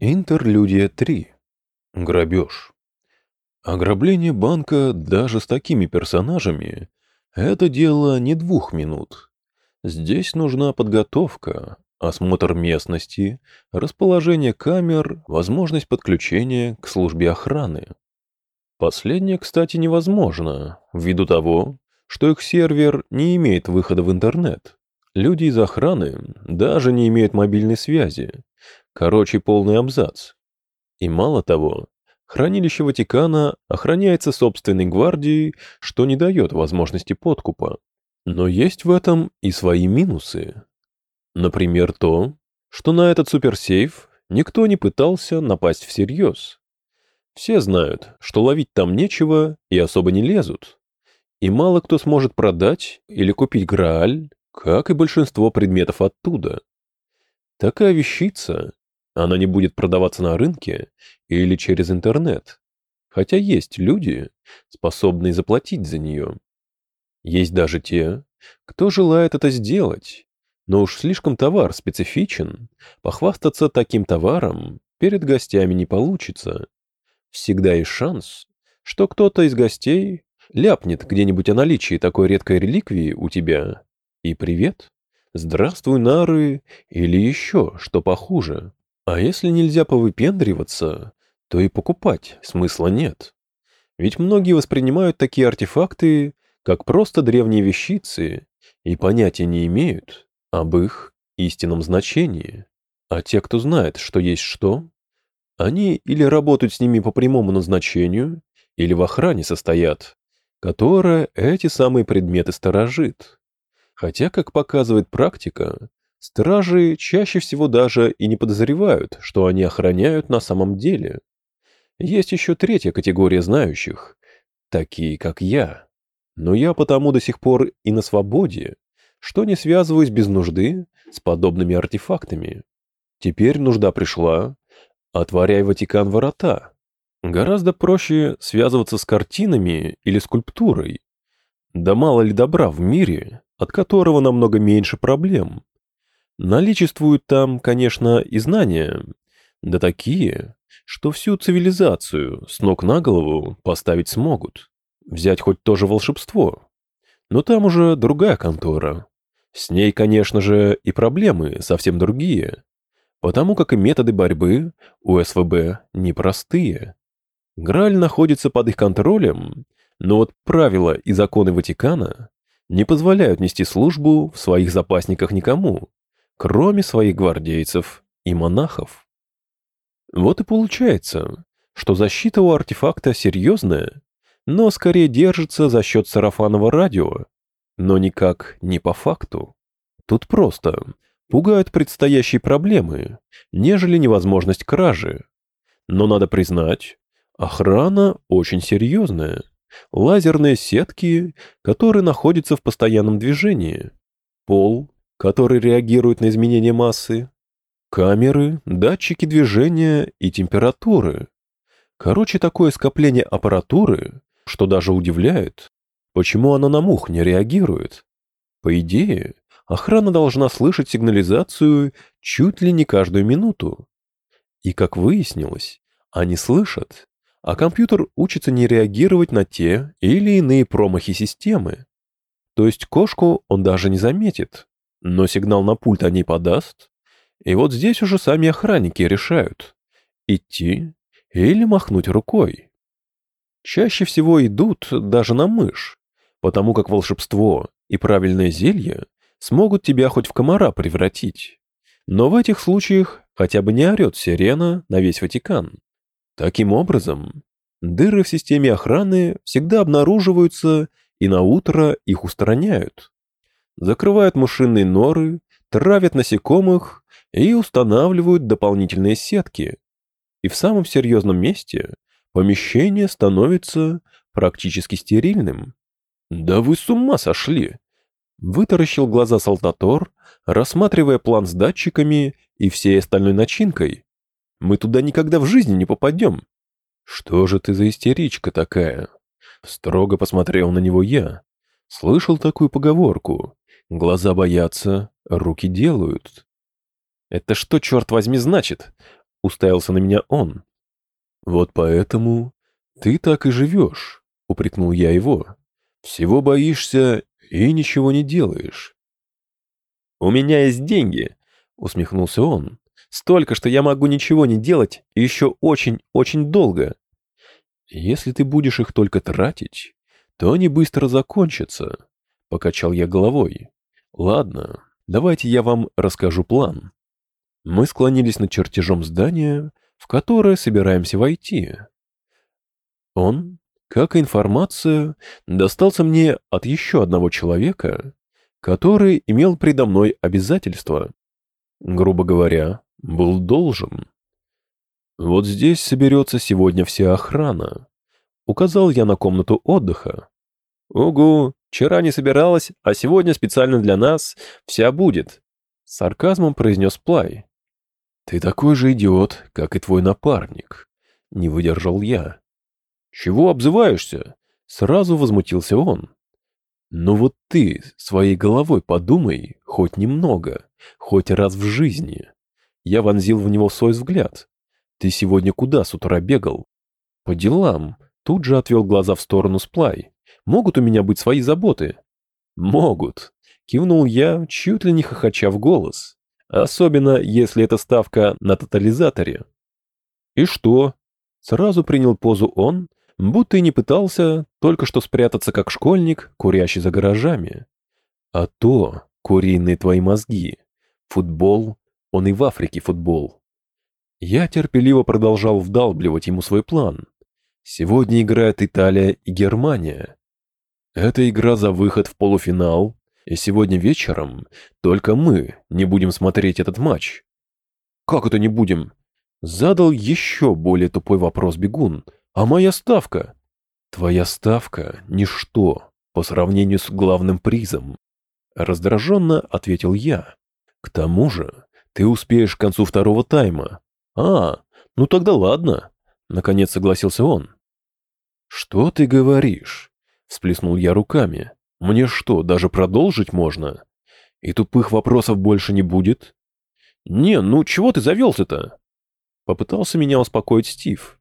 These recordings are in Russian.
Интерлюдия 3. Грабеж. Ограбление банка даже с такими персонажами – это дело не двух минут. Здесь нужна подготовка, осмотр местности, расположение камер, возможность подключения к службе охраны. Последнее, кстати, невозможно, ввиду того, что их сервер не имеет выхода в интернет. Люди из охраны даже не имеют мобильной связи. Короче, полный абзац. И мало того, хранилище Ватикана охраняется собственной гвардией, что не дает возможности подкупа. Но есть в этом и свои минусы. Например, то, что на этот суперсейф никто не пытался напасть всерьез. Все знают, что ловить там нечего и особо не лезут. И мало кто сможет продать или купить Грааль, как и большинство предметов оттуда. Такая вещица она не будет продаваться на рынке или через интернет. Хотя есть люди, способные заплатить за нее. Есть даже те, кто желает это сделать, но уж слишком товар специфичен, похвастаться таким товаром перед гостями не получится. Всегда есть шанс, что кто-то из гостей ляпнет где-нибудь о наличии такой редкой реликвии у тебя. И привет, здравствуй, нары, или еще что похуже. А если нельзя повыпендриваться, то и покупать смысла нет. Ведь многие воспринимают такие артефакты как просто древние вещицы и понятия не имеют об их истинном значении. А те, кто знает, что есть что, они или работают с ними по прямому назначению, или в охране состоят, которая эти самые предметы сторожит. Хотя, как показывает практика, Стражи чаще всего даже и не подозревают, что они охраняют на самом деле. Есть еще третья категория знающих, такие как я. Но я потому до сих пор и на свободе, что не связываюсь без нужды с подобными артефактами. Теперь нужда пришла, отворяй Ватикан ворота. Гораздо проще связываться с картинами или скульптурой. Да мало ли добра в мире, от которого намного меньше проблем. Наличествуют там, конечно, и знания, да такие, что всю цивилизацию с ног на голову поставить смогут. Взять хоть тоже волшебство. Но там уже другая контора. С ней, конечно же, и проблемы совсем другие, потому как и методы борьбы у СВБ непростые. Граль находится под их контролем, но вот правила и законы Ватикана не позволяют нести службу в своих запасниках никому, кроме своих гвардейцев и монахов. Вот и получается, что защита у артефакта серьезная, но скорее держится за счет сарафанного радио, но никак не по факту. Тут просто пугают предстоящие проблемы, нежели невозможность кражи. Но надо признать, охрана очень серьезная. Лазерные сетки, которые находятся в постоянном движении. Пол который реагирует на изменения массы, камеры, датчики движения и температуры. Короче, такое скопление аппаратуры, что даже удивляет, почему она на мух не реагирует. По идее, охрана должна слышать сигнализацию чуть ли не каждую минуту. И, как выяснилось, они слышат, а компьютер учится не реагировать на те или иные промахи системы. То есть кошку он даже не заметит, но сигнал на пульт они подаст. И вот здесь уже сами охранники решают, идти или махнуть рукой. Чаще всего идут даже на мышь, потому как волшебство и правильное зелье смогут тебя хоть в комара превратить. Но в этих случаях хотя бы не орет сирена на весь Ватикан. Таким образом, дыры в системе охраны всегда обнаруживаются и на утро их устраняют закрывают мышиные норы, травят насекомых и устанавливают дополнительные сетки. И в самом серьезном месте помещение становится практически стерильным. «Да вы с ума сошли!» Вытаращил глаза Салтатор, рассматривая план с датчиками и всей остальной начинкой. «Мы туда никогда в жизни не попадем!» «Что же ты за истеричка такая?» Строго посмотрел на него я. Слышал такую поговорку. Глаза боятся, руки делают. Это что, черт возьми, значит? уставился на меня он. «Вот поэтому ты так и живешь», — упрекнул я его. «Всего боишься и ничего не делаешь». «У меня есть деньги», — усмехнулся он. «Столько, что я могу ничего не делать еще очень-очень долго». «Если ты будешь их только тратить, то они быстро закончатся», — покачал я головой. «Ладно, давайте я вам расскажу план». Мы склонились над чертежом здания, в которое собираемся войти. Он, как информация, достался мне от еще одного человека, который имел предо мной обязательства. Грубо говоря, был должен. Вот здесь соберется сегодня вся охрана. Указал я на комнату отдыха. «Угу, вчера не собиралась, а сегодня специально для нас вся будет», — сарказмом произнес Плай. «Ты такой же идиот, как и твой напарник», — не выдержал я. «Чего обзываешься?» — сразу возмутился он. «Ну вот ты своей головой подумай хоть немного, хоть раз в жизни». Я вонзил в него свой взгляд. «Ты сегодня куда с утра бегал?» «По делам». Тут же отвел глаза в сторону Сплай. «Могут у меня быть свои заботы?» «Могут», — кивнул я, чуть ли не хохоча в голос. Особенно, если это ставка на тотализаторе. И что? Сразу принял позу он, будто и не пытался только что спрятаться как школьник, курящий за гаражами. А то, куриные твои мозги. Футбол, он и в Африке футбол. Я терпеливо продолжал вдалбливать ему свой план. Сегодня играют Италия и Германия. Это игра за выход в полуфинал и сегодня вечером только мы не будем смотреть этот матч. Как это не будем? Задал еще более тупой вопрос бегун. А моя ставка? Твоя ставка – ничто по сравнению с главным призом. Раздраженно ответил я. К тому же ты успеешь к концу второго тайма. А, ну тогда ладно. Наконец согласился он. Что ты говоришь? Всплеснул я руками. Мне что, даже продолжить можно? И тупых вопросов больше не будет? Не, ну чего ты завелся-то? Попытался меня успокоить Стив.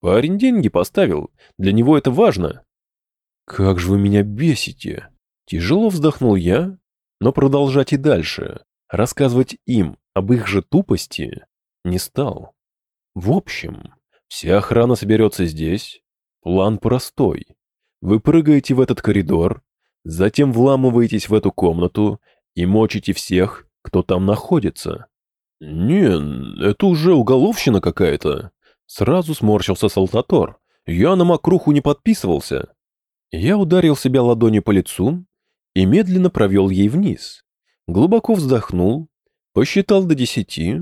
Парень деньги поставил, для него это важно. Как же вы меня бесите. Тяжело вздохнул я, но продолжать и дальше, рассказывать им об их же тупости, не стал. В общем, вся охрана соберется здесь. План простой. Вы прыгаете в этот коридор, Затем вламываетесь в эту комнату и мочите всех, кто там находится. «Не, это уже уголовщина какая-то», — сразу сморщился Салтатор. «Я на мокруху не подписывался». Я ударил себя ладонью по лицу и медленно провел ей вниз. Глубоко вздохнул, посчитал до десяти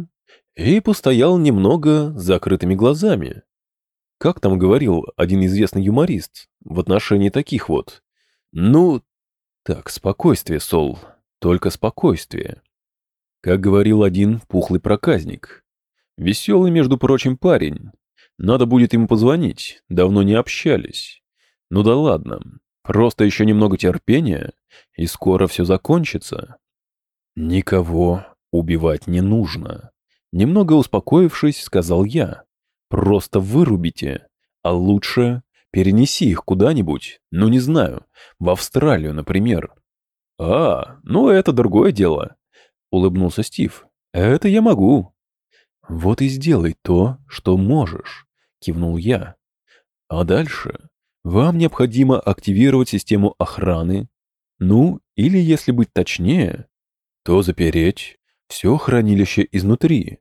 и постоял немного с закрытыми глазами. Как там говорил один известный юморист в отношении таких вот? Ну, так, спокойствие, Сол, только спокойствие. Как говорил один пухлый проказник. Веселый, между прочим, парень. Надо будет ему позвонить, давно не общались. Ну да ладно, просто еще немного терпения, и скоро все закончится. Никого убивать не нужно. Немного успокоившись, сказал я. Просто вырубите, а лучше Перенеси их куда-нибудь, ну не знаю, в Австралию, например. А, ну это другое дело, улыбнулся Стив. Это я могу. Вот и сделай то, что можешь, кивнул я. А дальше вам необходимо активировать систему охраны, ну, или если быть точнее, то запереть все хранилище изнутри.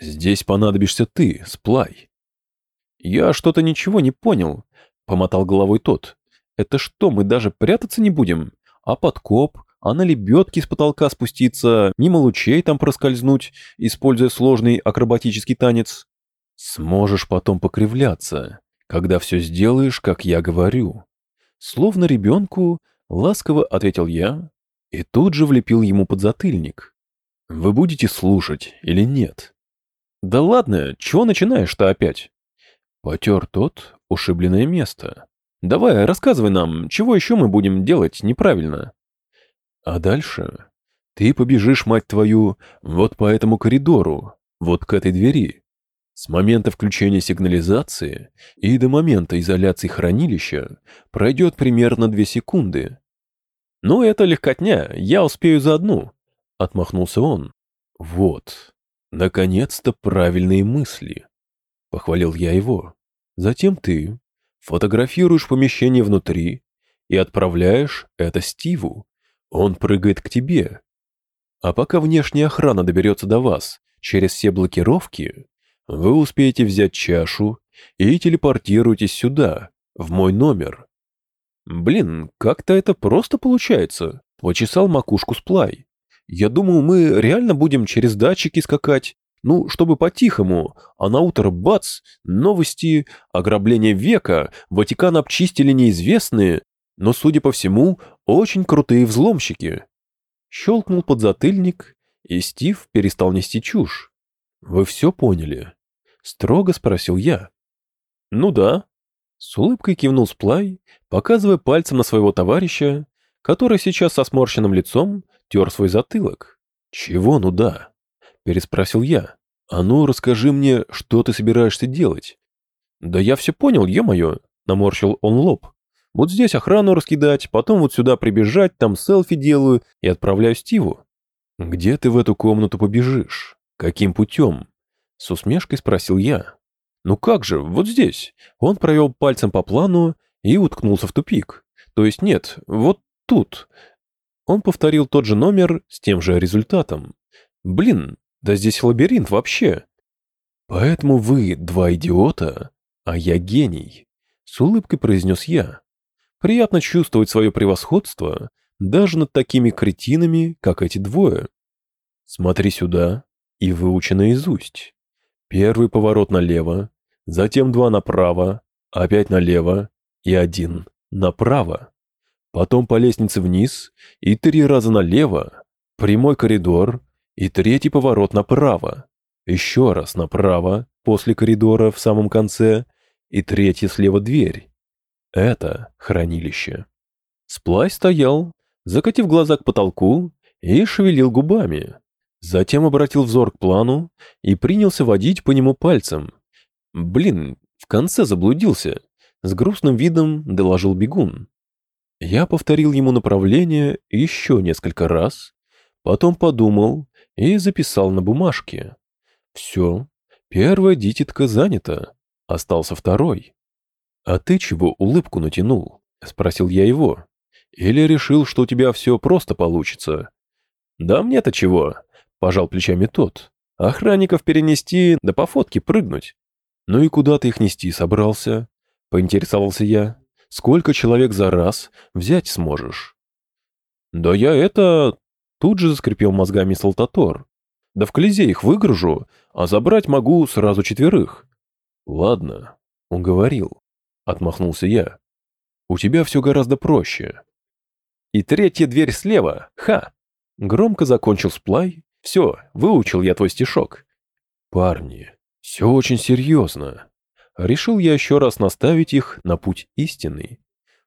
Здесь понадобишься ты, Сплай. Я что-то ничего не понял, Помотал головой тот. Это что, мы даже прятаться не будем? А подкоп? А на лебедке с потолка спуститься, мимо лучей там проскользнуть, используя сложный акробатический танец? Сможешь потом покривляться, когда все сделаешь, как я говорю. Словно ребенку, ласково ответил я и тут же влепил ему подзатыльник. Вы будете слушать или нет? Да ладно, чего начинаешь-то опять? Потер тот ушибленное место. Давай, рассказывай нам, чего еще мы будем делать неправильно? А дальше ты побежишь, мать твою, вот по этому коридору, вот к этой двери. С момента включения сигнализации и до момента изоляции хранилища пройдет примерно две секунды. «Ну, это легкотня, я успею за одну», — отмахнулся он. «Вот, наконец-то правильные мысли», — похвалил я его. «Затем ты фотографируешь помещение внутри и отправляешь это Стиву. Он прыгает к тебе. А пока внешняя охрана доберется до вас через все блокировки, вы успеете взять чашу и телепортируетесь сюда, в мой номер. Блин, как-то это просто получается. Почесал макушку Сплай. Я думал, мы реально будем через датчики скакать. Ну, чтобы по-тихому, а на утро бац, новости, ограбление века, Ватикан обчистили неизвестные, но, судя по всему, очень крутые взломщики. Щелкнул подзатыльник, и Стив перестал нести чушь. «Вы все поняли?» — строго спросил я. «Ну да». С улыбкой кивнул Сплай, показывая пальцем на своего товарища, который сейчас со сморщенным лицом тер свой затылок. «Чего ну да?» — переспросил я. «А ну, расскажи мне, что ты собираешься делать?» «Да я все понял, е-мое!» — наморщил он лоб. «Вот здесь охрану раскидать, потом вот сюда прибежать, там селфи делаю и отправляю Стиву». «Где ты в эту комнату побежишь? Каким путем?» С усмешкой спросил я. «Ну как же, вот здесь». Он провел пальцем по плану и уткнулся в тупик. То есть нет, вот тут. Он повторил тот же номер с тем же результатом. Блин, да здесь лабиринт вообще. Поэтому вы два идиота, а я гений. С улыбкой произнес я. Приятно чувствовать свое превосходство даже над такими кретинами, как эти двое. Смотри сюда и выучи наизусть. Первый поворот налево, затем два направо, опять налево и один направо. Потом по лестнице вниз и три раза налево, прямой коридор и третий поворот направо. Еще раз направо, после коридора в самом конце, и третья слева дверь. Это хранилище. Сплай стоял, закатив глаза к потолку и шевелил губами. Затем обратил взор к плану и принялся водить по нему пальцем. Блин, в конце заблудился. С грустным видом доложил бегун. Я повторил ему направление еще несколько раз, потом подумал и записал на бумажке. Все, первая дитятка занята, остался второй. «А ты чего улыбку натянул?» — спросил я его. «Или решил, что у тебя все просто получится?» «Да мне-то чего?» Пожал плечами тот. Охранников перенести, да по фотке прыгнуть. Ну и куда ты их нести собрался? Поинтересовался я. Сколько человек за раз взять сможешь? Да я это... Тут же заскрипел мозгами Салтатор. Да в Колизей их выгружу, а забрать могу сразу четверых. Ладно, он говорил. Отмахнулся я. У тебя все гораздо проще. И третья дверь слева, ха! Громко закончил сплай, все, выучил я твой стишок. Парни, все очень серьезно. Решил я еще раз наставить их на путь истинный.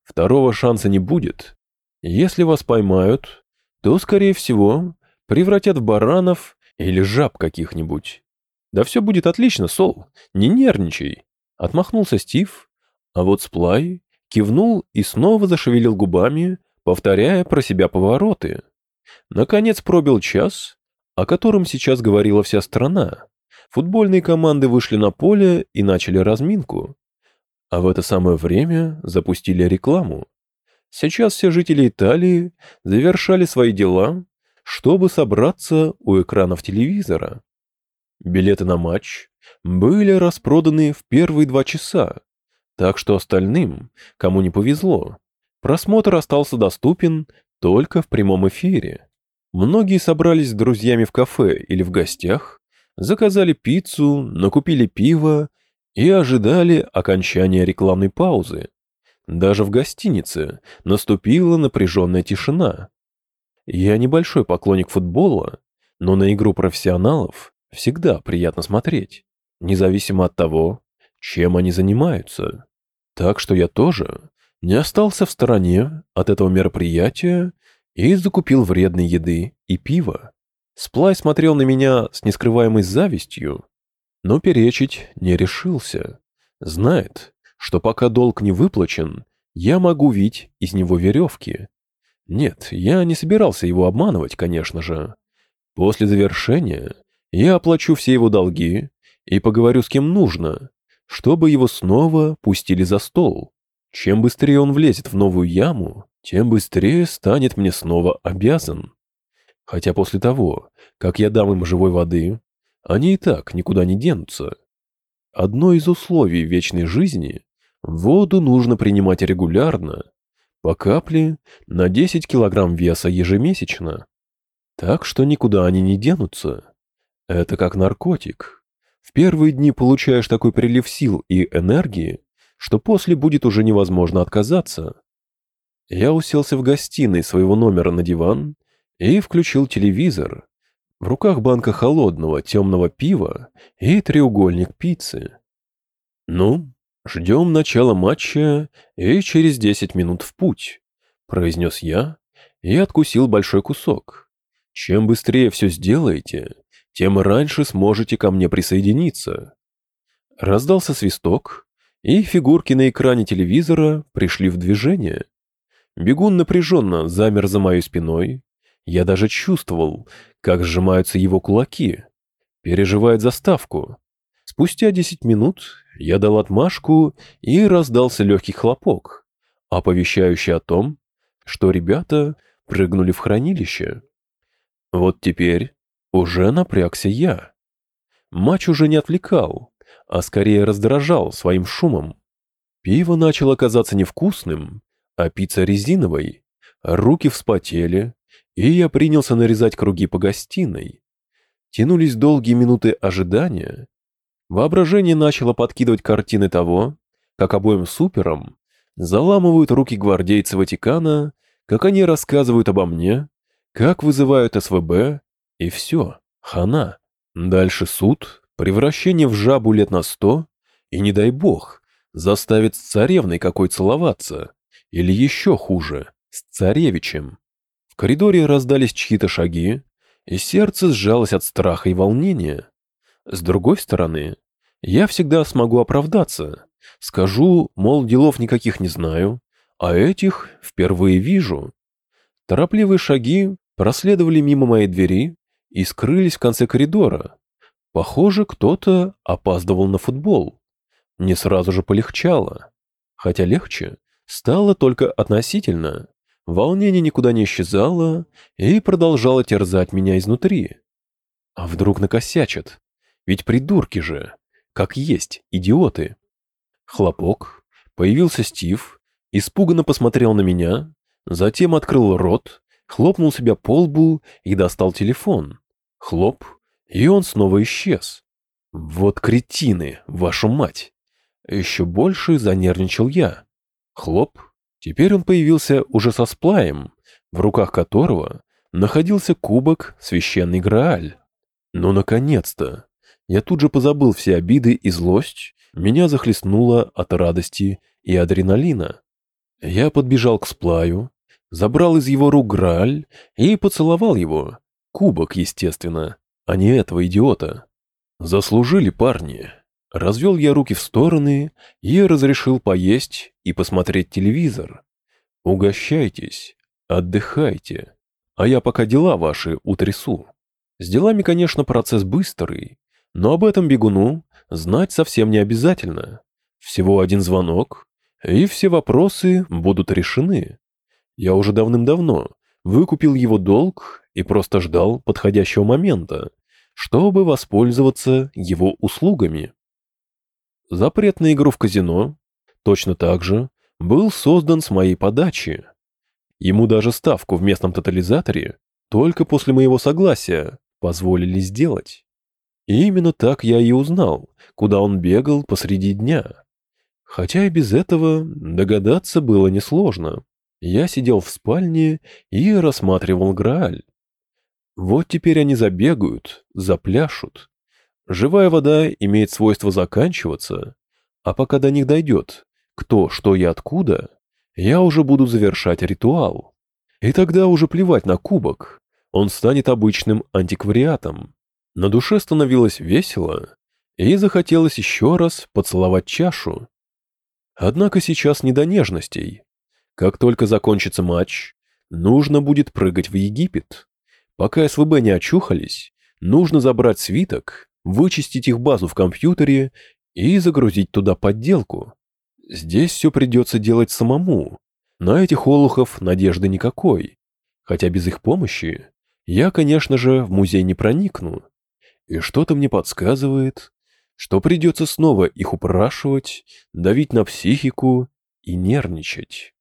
Второго шанса не будет. Если вас поймают, то, скорее всего, превратят в баранов или жаб каких-нибудь. Да все будет отлично, Сол, не нервничай. Отмахнулся Стив, а вот Сплай кивнул и снова зашевелил губами, повторяя про себя повороты. Наконец пробил час, о котором сейчас говорила вся страна. Футбольные команды вышли на поле и начали разминку. А в это самое время запустили рекламу. Сейчас все жители Италии завершали свои дела, чтобы собраться у экранов телевизора. Билеты на матч были распроданы в первые два часа, так что остальным, кому не повезло, просмотр остался доступен только в прямом эфире. Многие собрались с друзьями в кафе или в гостях, заказали пиццу, накупили пиво и ожидали окончания рекламной паузы. Даже в гостинице наступила напряженная тишина. Я небольшой поклонник футбола, но на игру профессионалов всегда приятно смотреть, независимо от того, чем они занимаются. Так что я тоже не остался в стороне от этого мероприятия и закупил вредной еды и пива. Сплай смотрел на меня с нескрываемой завистью. Но перечить не решился. Знает, что пока долг не выплачен, я могу вить из него веревки. Нет, я не собирался его обманывать, конечно же. После завершения я оплачу все его долги и поговорю с кем нужно, чтобы его снова пустили за стол. Чем быстрее он влезет в новую яму, тем быстрее станет мне снова обязан. Хотя после того, как я дам им живой воды, они и так никуда не денутся. Одно из условий вечной жизни – воду нужно принимать регулярно, по капле на 10 килограмм веса ежемесячно. Так что никуда они не денутся. Это как наркотик. В первые дни получаешь такой прилив сил и энергии, что после будет уже невозможно отказаться. Я уселся в гостиной своего номера на диван и включил телевизор. В руках банка холодного темного пива и треугольник пиццы. «Ну, ждем начала матча и через десять минут в путь», — произнес я и откусил большой кусок. «Чем быстрее все сделаете, тем раньше сможете ко мне присоединиться». Раздался свисток, и фигурки на экране телевизора пришли в движение. Бегун напряженно замер за моей спиной. Я даже чувствовал, как сжимаются его кулаки. Переживает заставку. Спустя десять минут я дал отмашку, и раздался легкий хлопок, оповещающий о том, что ребята прыгнули в хранилище. Вот теперь уже напрягся я. Матч уже не отвлекал, а скорее раздражал своим шумом. Пиво начало казаться невкусным, а пицца резиновой. Руки вспотели, и я принялся нарезать круги по гостиной. Тянулись долгие минуты ожидания. Воображение начало подкидывать картины того, как обоим суперам заламывают руки гвардейцы Ватикана, как они рассказывают обо мне, как вызывают СВБ, и все, хана. Дальше суд, превращение в жабу лет на сто, и, не дай бог, заставит с царевной какой целоваться, или еще хуже, с царевичем. В коридоре раздались чьи-то шаги, и сердце сжалось от страха и волнения. С другой стороны, я всегда смогу оправдаться. Скажу, мол, делов никаких не знаю, а этих впервые вижу. Торопливые шаги проследовали мимо моей двери и скрылись в конце коридора. Похоже, кто-то опаздывал на футбол. Не сразу же полегчало. Хотя легче стало только относительно. Волнение никуда не исчезало и продолжало терзать меня изнутри. А вдруг накосячат? Ведь придурки же, как есть, идиоты. Хлопок. Появился Стив, испуганно посмотрел на меня, затем открыл рот, хлопнул себя по лбу и достал телефон. Хлоп, и он снова исчез. Вот кретины, вашу мать. Еще больше занервничал я. Хлоп, Теперь он появился уже со сплаем, в руках которого находился кубок священный Грааль. Ну, наконец-то! Я тут же позабыл все обиды и злость, меня захлестнуло от радости и адреналина. Я подбежал к сплаю, забрал из его рук Грааль и поцеловал его. Кубок, естественно, а не этого идиота. Заслужили парни. Развел я руки в стороны и разрешил поесть и посмотреть телевизор. Угощайтесь, отдыхайте, а я пока дела ваши утрясу. С делами, конечно, процесс быстрый, но об этом бегуну знать совсем не обязательно. Всего один звонок, и все вопросы будут решены. Я уже давным-давно выкупил его долг и просто ждал подходящего момента, чтобы воспользоваться его услугами. Запрет на игру в казино точно так же был создан с моей подачи. Ему даже ставку в местном тотализаторе только после моего согласия позволили сделать. И именно так я и узнал, куда он бегал посреди дня. Хотя и без этого догадаться было несложно. Я сидел в спальне и рассматривал Грааль. Вот теперь они забегают, запляшут, Живая вода имеет свойство заканчиваться, а пока до них дойдет, кто, что и откуда, я уже буду завершать ритуал. И тогда уже плевать на кубок, он станет обычным антиквариатом. На душе становилось весело, и захотелось еще раз поцеловать чашу. Однако сейчас не до нежностей. Как только закончится матч, нужно будет прыгать в Египет. Пока СВБ не очухались, нужно забрать свиток, вычистить их базу в компьютере и загрузить туда подделку. Здесь все придется делать самому. На этих олухов надежды никакой. Хотя без их помощи я, конечно же, в музей не проникну. И что-то мне подсказывает, что придется снова их упрашивать, давить на психику и нервничать.